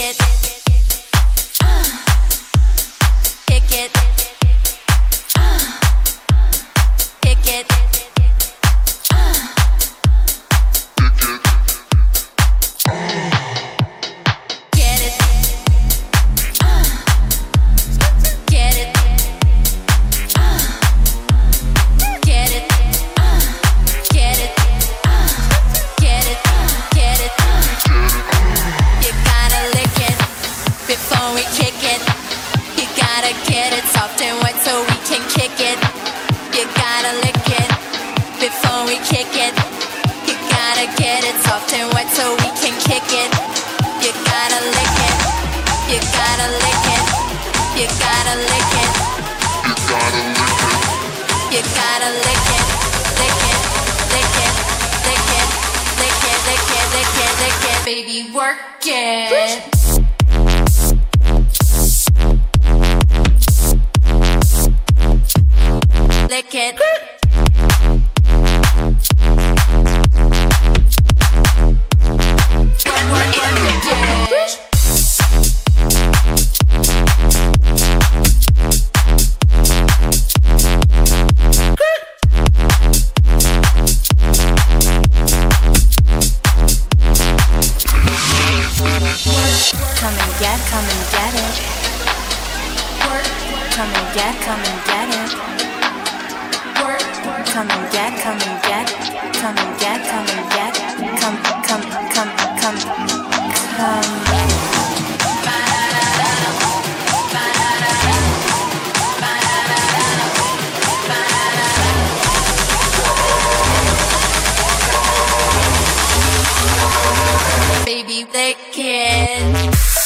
it. get it soft and wet so we can kick it. You gotta lick it before we kick it. You gotta get it soft and wet so we can kick it. You gotta lick it. You gotta lick it. You gotta lick it. You gotta lick it. You gotta lick. Lick it. Lick it. Lick it. Lick it. Lick it. Lick it. Lick it. Baby, work it. lick it. Come and get, come and get it. Come and get, come and get it come and get, come and get, come and get, come and get, come, come, come, come, come. Baby, they can.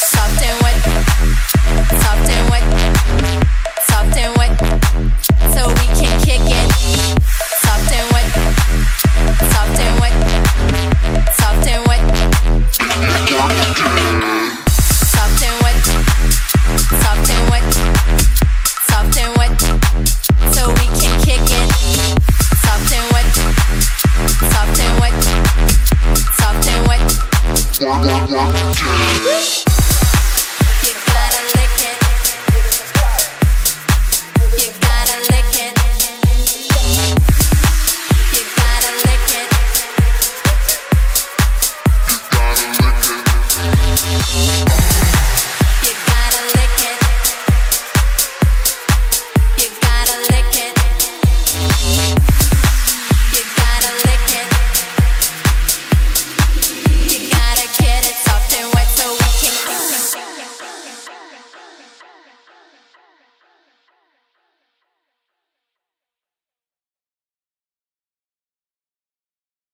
one, one, one, yeah.